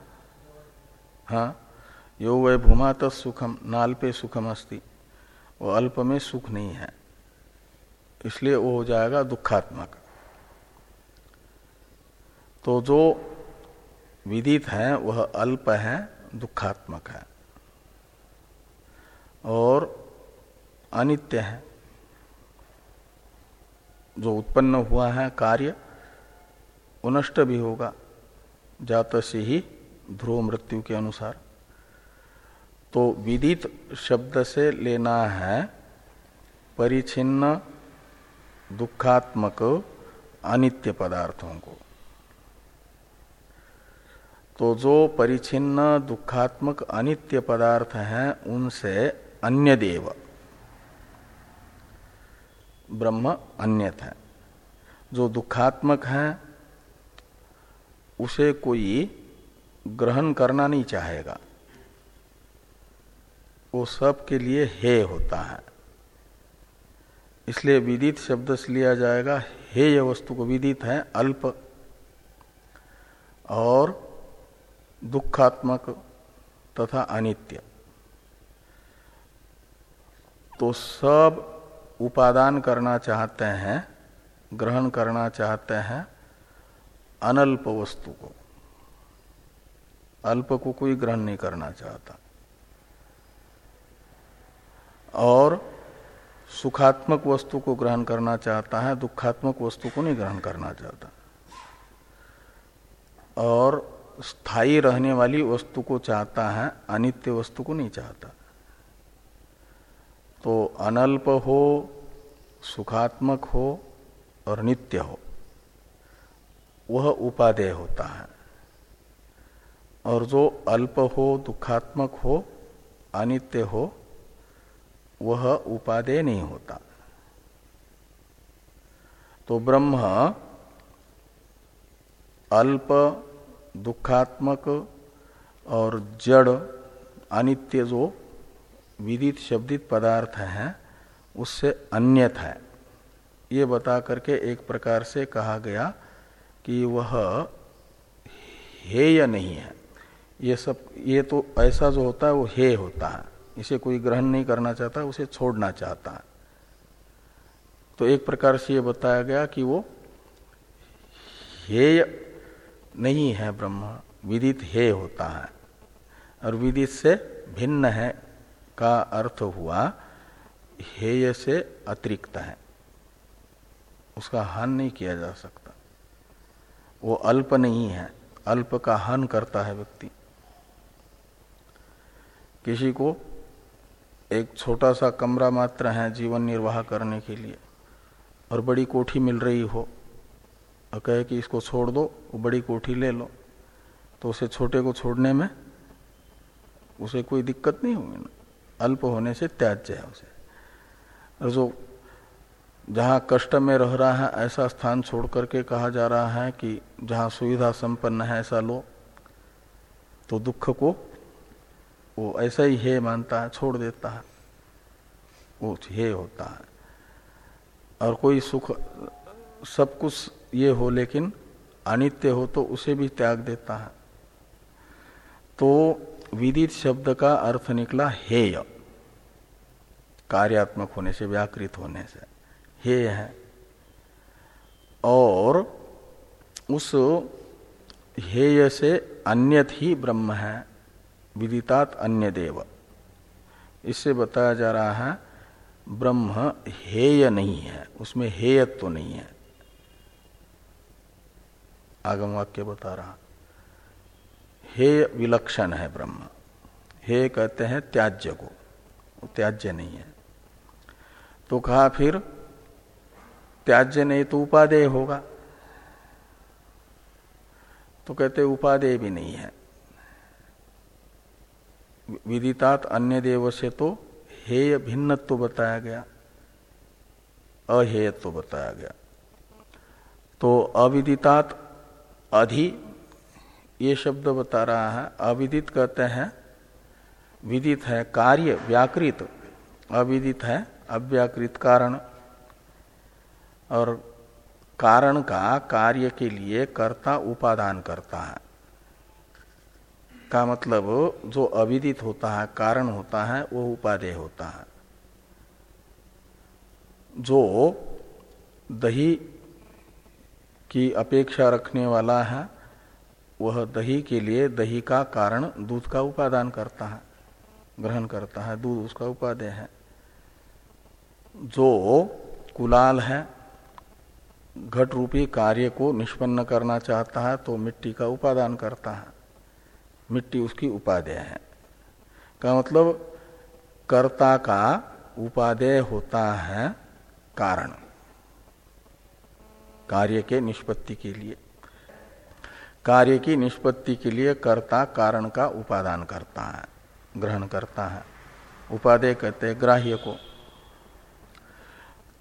हाँ? यो वह भूमा सुखम नाल पे सुखम अस्ति। वो अल्प में सुख नहीं है। इसलिए वो हो जाएगा दुखात्मक। तो जो विदित है, वह अल्प है, दुखात्मक है। और अनित्य है। जो उत्पन्न हुआ है कार्य उनष्ट भी होगा, जात से ही ध्रुव मृत्यु के अनुसार। तो विदित शब्द से लेना है परिचिन्न दुखात्मक अनित्य पदार्थों को। तो जो परिचिन्न, दुखात्मक, अनित्य पदार्थ हैं, उनसे अन्य देव ब्रह्म अन्यत है। जो दुखात्मक है, उसे कोई ग्रहण करना नहीं चाहेगा। वो सब के लिए हे होता है। इसलिए विदित शब्द से लिया जाएगा, हे यह वस्तु को विदित है, अल्प और दुखात्मक तथा अनित्य। तो सब उपादान करना चाहते हैं, ग्रहण करना चाहते हैं, अनल्प वस्तु को। अल्प को कोई ग्रहण नहीं करना चाहता। और सुखात्मक वस्तु को ग्रहण करना चाहता है, दुखात्मक वस्तु को नहीं ग्रहण करना चाहता। और स्थायी रहने वाली वस्तु को चाहता है, अनित्य वस्तु को नहीं चाहता। तो अनल्प हो, सुखात्मक हो और नित्य हो, वह उपादेय होता है। और जो अल्प हो, दुखात्मक हो, अनित्य हो वह उपादेय नहीं होता। तो ब्रह्म अल्प, दुखात्मक और जड़, अनित्य जो विदित, शब्दित पदार्थ है, उससे अन्यत है। ये बता करके एक प्रकार से कहा गया कि वह हेय नहीं है। ये सब, ये तो ऐसा जो होता है, वो हे होता है। इसे कोई ग्रहण नहीं करना चाहता, उसे छोड़ना चाहता है। तो एक प्रकार से ये बताया गया कि वो हेय नहीं है ब्रह्म, विदित हे होता है। और विदित से भिन्न है का अर्थ हुआ, हेय से अतिरिक्त है। उसका हन नहीं किया जा सकता। वो अल्प नहीं है, अल्प का हन करता है व्यक्ति। किसी को एक छोटा सा कमरा मात्र है जीवन निर्वाह करने के लिए। और बड़ी कोठी मिल रही हो, और कहे कि इसको छोड़ दो बड़ी कोठी ले लो। तो उसे छोटे को छोड़ने में उसे कोई दिक्कत नहीं होगी ना। अल्प होने से त्याज्य है उसे। और जो जहाँ कष्ट में रह रहा है, ऐसा स्थान छोड़ करके कहा जा रहा है कि जहाँ सुविधा संपन्न है, ऐसा लो। तो दुख को वो ऐसा ही हे मानता है, छोड़ देता है। वो हे होता है। और कोई सुख, सब कुछ ये हो लेकिन अनित्य हो तो उसे भी त्याग देता है। तो विदित शब्द का अर्थ निकला हेय। कार्यात्मक होने से, व्याकृत होने से। हेय है। और उस हेय से अन्यत ही ब्रह्म है। विदितात अन्य देव। इससे बताया जा रहा है, ब्रह्म हेय नहीं है, उसमें हेयत्व तो नहीं है। आगम वाक्य बता रहा। हेय विलक्षण है ब्रह्म। हे कहते हैं त्याज्य को त्याज्य नहीं है। तो कहा फिर, त्याज्य नहीं तो उपादेय होगा। तो कहते उपादेय भी नहीं है। विदितात अन्य देव से तो हेय भिन्नत्व बताया गया, अहेयत्व बताया गया। तो अविदितात अधि, ये शब्द बता रहा है, अविदित कहते हैं, विदित है कार्य, व्याकृत, अविदित है अव्याकृत कारण। और कारण का कार्य के लिए कर्ता उपादान करता है। का मतलब जो अविदित होता है, कारण होता है, वो उपादेय होता है। जो दही की अपेक्षा रखने वाला है, वह दही के लिए दही का कारण दूध का उपादान करता है, ग्रहण करता है, दूध उसका उपादेय है। जो कुलाल है घट रूपी कार्य को निष्पन्न करना चाहता है तो मिट्टी का उपादान करता है। मिट्टी उसकी उपादेय है। का मतलब कर्ता का उपादेय होता है कारण। कार्य के निष्पत्ति के लिए। कार्य की निष्पत्ति के लिए कर्ता कारण का उपादान करता है, ग्रहण करता है। उपादेय कहते हैं ग्राह्य को।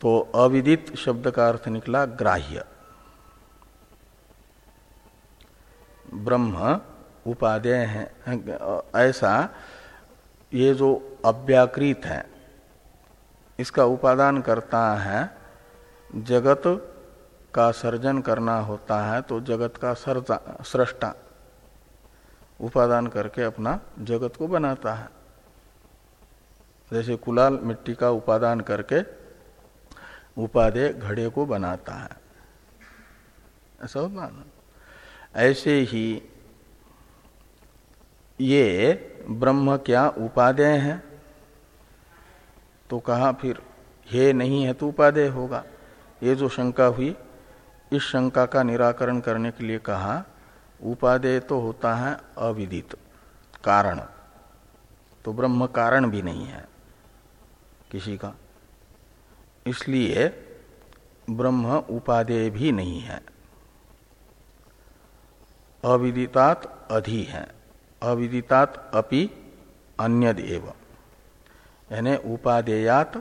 तो अविदित शब्द का अर्थ निकला ग्राह्य। ब्रह्म उपादेय हैं ऐसा ये जो अव्याकृत है, इसका उपादान करता है, जगत का सर्जन करना होता है तो जगत का सर्जा, सृष्टा उपादान करके अपना जगत को बनाता है। जैसे कुलाल मिट्टी का उपादान करके उपादेय घड़े को बनाता है। ऐसा होता ना? ऐसे ही ये ब्रह्म क्या उपादेय है? तो कहा फिर, हे, नहीं है तो उपादेय होगा। ये जो शंका हुई, इस शंका का निराकरण करने के लिए कहा, उपादेय तो होता है अविदित, कारण। तो ब्रह्म कारण भी नहीं है किसी का। इसलिए ब्रह्म उपादेय भी नहीं है। अविदितात अधि है। अविदितात अपि अन्य एव यानी उपादेयात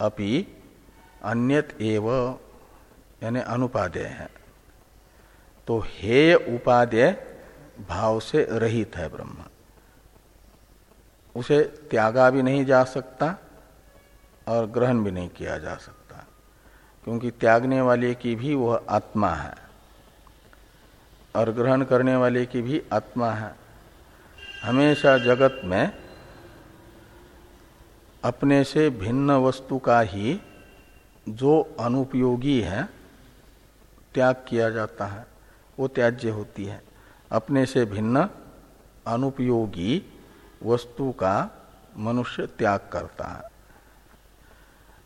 अपि अन्यत एव। यानी अनुपादेय है। तो हेय उपादेय भाव से रहित है ब्रह्म। उसे त्यागा भी नहीं जा सकता और ग्रहण भी नहीं किया जा सकता, क्योंकि त्यागने वाले की भी वह आत्मा है और ग्रहण करने वाले की भी आत्मा है। हमेशा जगत में अपने से भिन्न वस्तु का ही जो अनुपयोगी है, त्याग किया जाता है, वो त्याज्य होती है। अपने से भिन्न अनुपयोगी वस्तु का मनुष्य त्याग करता है।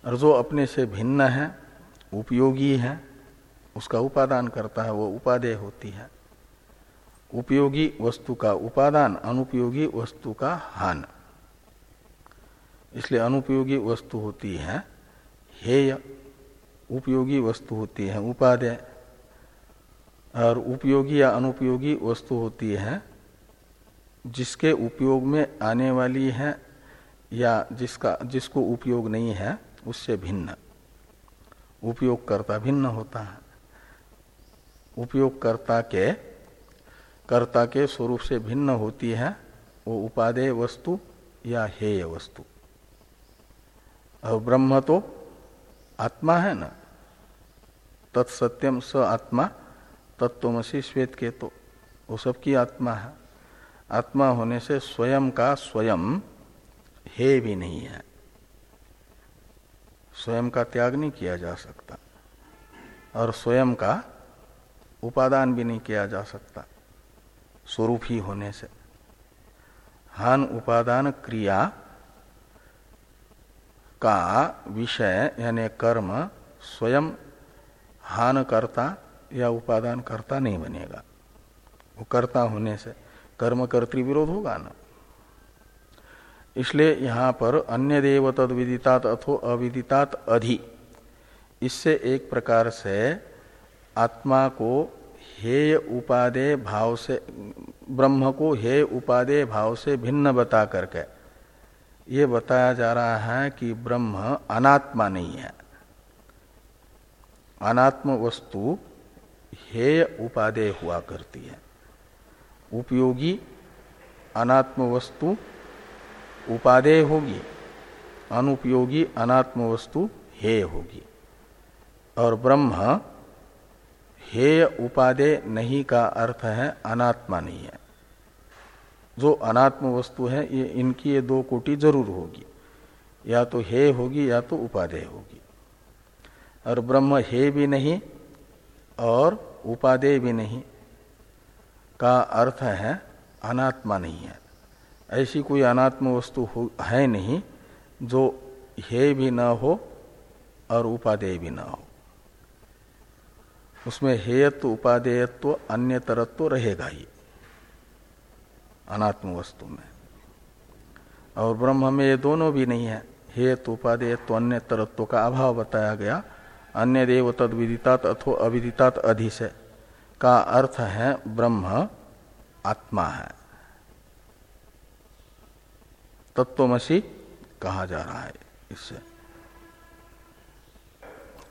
और जो अपने से भिन्न है, उपयोगी है, उसका उपादान करता है, वो उपादेय होती है। उपयोगी वस्तु का उपादान, अनुपयोगी वस्तु का हान। इसलिए अनुपयोगी वस्तु होती है हेय, उपयोगी वस्तु होती है उपादेय, और उपयोगी या अनुपयोगी वस्तु होती है जिसके उपयोग में आने वाली है या जिसका, जिसको उपयोग नहीं है, उससे भिन्न। उपयोगकर्ता भिन्न होता है। उपयोगकर्ता के कर्ता के स्वरूप से भिन्न होती है, वो उपादेय वस्तु या हेय वस्तु। और ब्रह्म तो आत्मा है ना? तत्सत्यम स आत्मा तत्वमसी श्वेत के तो वो सबकी आत्मा है। आत्मा होने से स्वयं का स्वयं हे भी नहीं है। स्वयं का त्याग नहीं किया जा सकता, और स्वयं का उपादान भी नहीं किया जा सकता। स्वरूप ही होने से। हान उपादान क्रिया का विषय, यानी कर्म, स्वयं हान करता या उपादान करता नहीं बनेगा। वो कर्ता होने से, कर्म कर्तृ विरोध होगा ना। इसलिए यहाँ पर अन्य देव तद विदितात अथो अविदितात अधि, इससे एक प्रकार से आत्मा को हेय उपादेय भाव से, ब्रह्म को हेय उपादेय भाव से भिन्न बता करके, ये बताया जा रहा है कि ब्रह्म अनात्मा नहीं है। अनात्म वस्तु हेय उपादेय हुआ करती है। उपयोगी अनात्म वस्तु उपादेय होगी, अनुपयोगी अनात्म वस्तु हेय होगी। और ब्रह्म हेय उपादेय नहीं का अर्थ है अनात्मा नहीं है। जो अनात्म वस्तु है, ये इनकी ये दो कोटि ज़रूर होगी। या तो हे होगी, या तो उपादेय होगी। और ब्रह्म हे भी नहीं और उपादेय भी नहीं का अर्थ है अनात्मा नहीं है। ऐसी कोई अनात्म वस्तु है नहीं जो हे भी न हो और उपादेय भी न हो। उसमें हेयत्व, उपादेयत्व अन्य तरत्व रहेगा ही। अनात्म वस्तु में। और ब्रह्म में ये दोनों भी नहीं है। हेतु उपादेयत्व अन्य तरत्व का अभाव बताया गया। अन्य देव तद विदितात अथो अविदितात अधि से का अर्थ है ब्रह्म आत्मा है। तत्वमसी कहा जा रहा है इससे।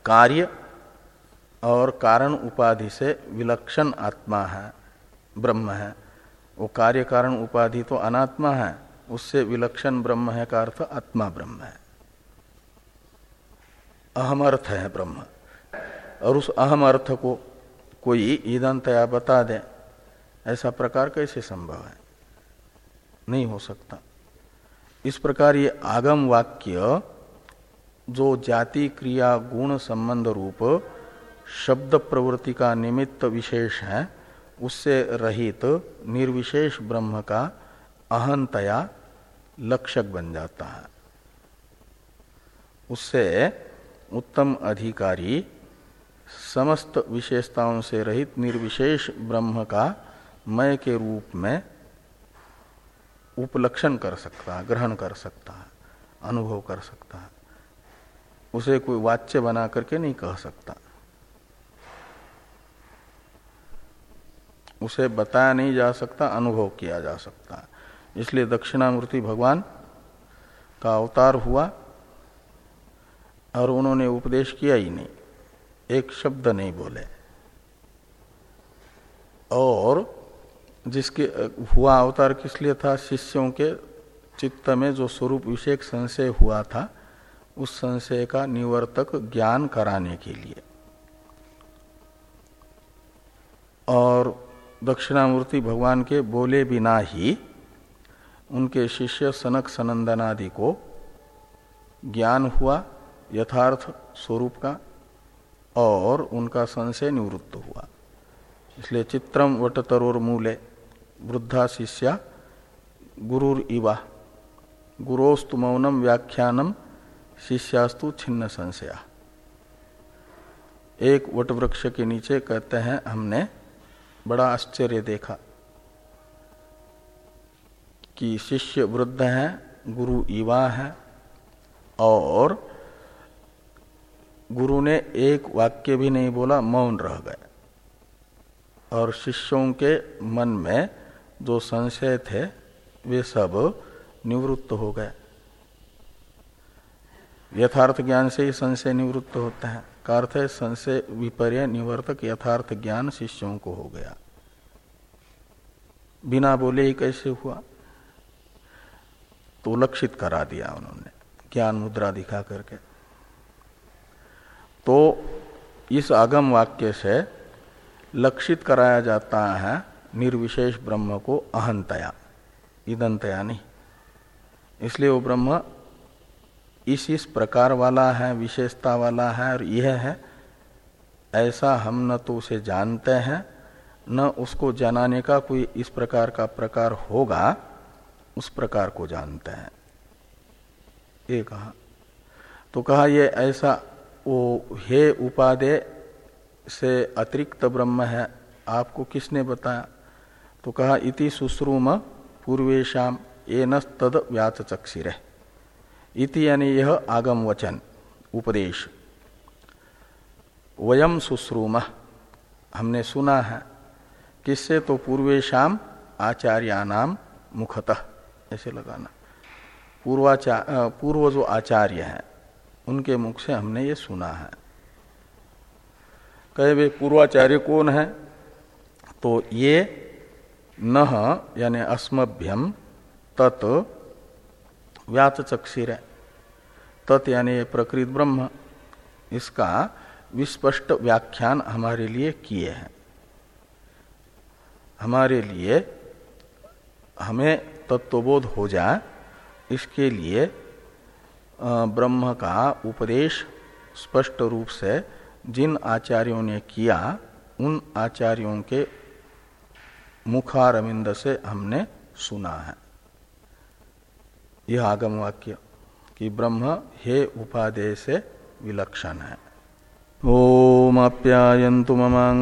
कार्य और कारण उपाधि से विलक्षण आत्मा है, ब्रह्म है। वो कार्य कारण उपाधि तो अनात्मा है, उससे विलक्षण ब्रह्म है का अर्थ आत्मा ब्रह्म है। अहम अर्थ है ब्रह्म। और उस अहम अर्थ को कोई ईदंतया बता दे, ऐसा प्रकार कैसे संभव है? नहीं हो सकता। इस प्रकार ये आगम वाक्य, जो जाति, क्रिया, गुण, संबंध रूप शब्द प्रवृत्ति का निमित्त विशेष है, उससे रहित निर्विशेष ब्रह्म का अहंतया लक्षक बन जाता है। उससे उत्तम अधिकारी समस्त विशेषताओं से रहित निर्विशेष ब्रह्म का मय के रूप में उपलक्षण कर सकता है, ग्रहण कर सकता है, अनुभव कर सकता है। उसे कोई वाच्य बना करके नहीं कह सकता। उसे बताया नहीं जा सकता, अनुभव किया जा सकता इसलिए दक्षिणामूर्ति भगवान का अवतार हुआ और उन्होंने उपदेश किया ही नहीं। एक शब्द नहीं बोले। और जिसके, हुआ अवतार किस लिए था? शिष्यों के चित्त में जो स्वरूप विषयक संशय हुआ था, उस संशय का निवर्तक ज्ञान कराने के लिए। और दक्षिणामूर्ति भगवान के बोले बिना ही उनके शिष्य सनक सनंदनादि को ज्ञान हुआ, यथार्थ स्वरूप का, और उनका संशय निवृत्त हुआ। इसलिए चित्रम वटतरोर मूले, वृद्धा शिष्या, गुरुर इवा। गुरोस्तु मौनम व्याख्यानम, शिष्यास्तु छिन्न संशया। एक वटवृक्ष के नीचे कहते हैं, हमने बड़ा आश्चर्य देखा कि शिष्य वृद्ध है, गुरु युवा है, और गुरु ने एक वाक्य भी नहीं बोला, मौन रह गए। और शिष्यों के मन में जो संशय थे, वे सब निवृत्त हो गए। यथार्थ ज्ञान से ही संशय निवृत्त होता है। का अर्थ है संशय विपर्य निवर्तक यथार्थ ज्ञान शिष्यों को हो गया। बिना बोले ही कैसे हुआ? तो लक्षित करा दिया उन्होंने, ज्ञान मुद्रा दिखा करके। तो इस आगम वाक्य से लक्षित कराया जाता है निर्विशेष ब्रह्म को अहंतया। ईदंतया नहीं। इसलिए वो ब्रह्म इस इस प्रकार वाला है, विशेषता वाला है और यह है, ऐसा हम न तो उसे जानते हैं, न उसको जनाने का कोई इस प्रकार का प्रकार होगा, उस प्रकार को जानते हैं। ये कहा। तो कहा ये ऐसा वो हे उपादे से अतिरिक्त ब्रह्म है, आपको किसने बताया? तो कहा, इति सुश्रुम पूर्वेशम ये न तद व्याच चक्षिर इति यानी यह आगम वचन उपदेश। वयम सुश्रुम। हमने सुना है, किससे तो पूर्वेशम आचार्यानाम मुखतः। ऐसे लगाना। पूर्वाचार पूर्व जो आचार्य हैं, उनके मुख से हमने ये सुना है। कहे वे, पूर्वाचार्य कौन है? तो ये न, यानी अस्मभ्यम तत् व्यात चक्षिर तत् यानी प्रकृत ब्रह्म, इसका विस्पष्ट व्याख्यान हमारे लिए किए हैं। हमारे लिए हमें तत्वबोध हो जाए, इसके लिए ब्रह्म का उपदेश स्पष्ट रूप से जिन आचार्यों ने किया, उन आचार्यों के मुखारविंद से हमने सुना है। यह आगम वाक्य कि ब्रह्म हे उपादेय से विलक्षण है। ओम अप्यायंतु ममांग